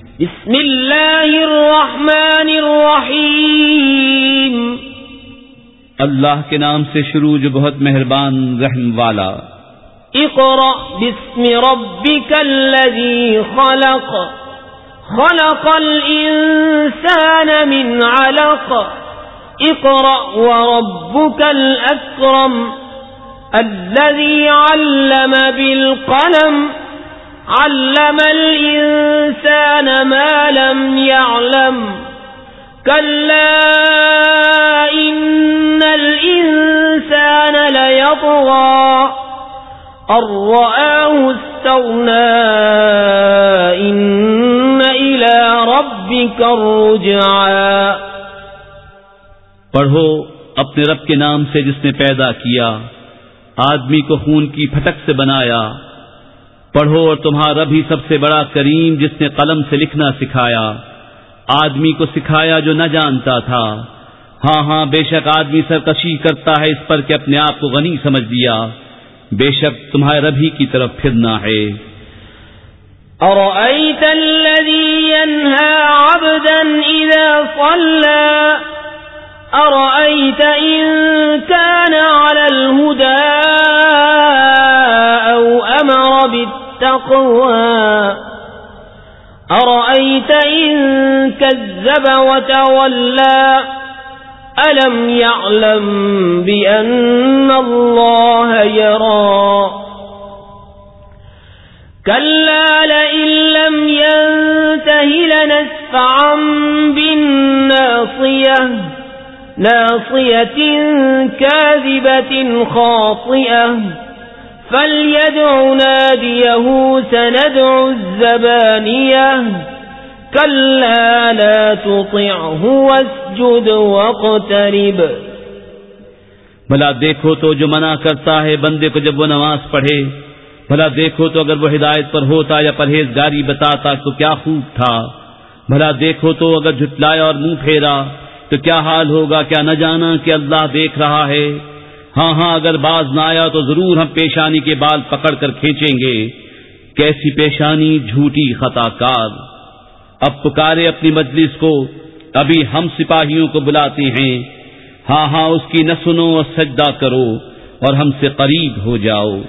بسم اللہ الرحمن الرحیم۔ اللہ کے نام سے شروع جو بہت مہربان رحم والا۔ اقرأ بسم ربك الذي خلق۔ خلق الإنسان من علق۔ اقرأ وربك الأكرم الذي علم بالقلم۔ علم الإنسان ما لم يعلم كلا إن الإنسان ليطغى الرآه استغنى إن إلى ربك الرجعى پڑھو اپنے رب کے نام سے جس نے پیدا کیا، آدمی کو خون کی پھٹک سے بنایا پڑھو اور تمہارا بھی سب سے بڑا کریم جس نے قلم سے لکھنا سکھایا۔ آدمی کو سکھایا جو نہ جانتا تھا۔ ہاں ہاں بے شک آدمی سرکشی کرتا ہے اس پر کہ اپنے آپ کو غنی سمجھ دیا بے شک تمہارے ربھی کی طرف پھرنا ہے۔ أرأيت الذي ينهى عبدا إذا صلى؟ أرأيت إن كان على الهدى؟ بالتقوى أرأيت إن كذب وتولى؟ ألم يعلم بأن الله يرى؟ كلا، لئن لم ينته لنسفعا بالناصية. ناصية كاذبة خاطئة. فَلْيَدْعُ نَادِيَهُ سَنَدْعُ الزَّبَانِيَةِ كَلَّا لَا تُطِعْهُ وَاسْجُدْ وَاقْتَرِبْ بھلا دیکھو تو جو منع کرتا ہے بندے کو جب وہ نماز پڑھے، بھلا دیکھو تو اگر وہ ہدایت پر ہوتا یا پرہیزگاری بتاتا تو کیا خوب تھا۔ بھلا دیکھو تو اگر جھٹلایا اور منہ پھیرا تو کیا حال ہوگا، کیا نہ جانا کہ اللہ دیکھ رہا ہے۔ ہاں ہاں اگر باز نہ آیا تو ضرور ہم پیشانی کے بال پکڑ کر کھینچیں گے۔ کیسی پیشانی؟ جھوٹی خطا کار۔ اب پکارے اپنی مجلس کو۔ ابھی ہم سپاہیوں کو بلاتے ہیں۔ ہاں ہاں اس کی نہ سنو اور سجدہ کرو اور ہم سے قریب ہو جاؤ۔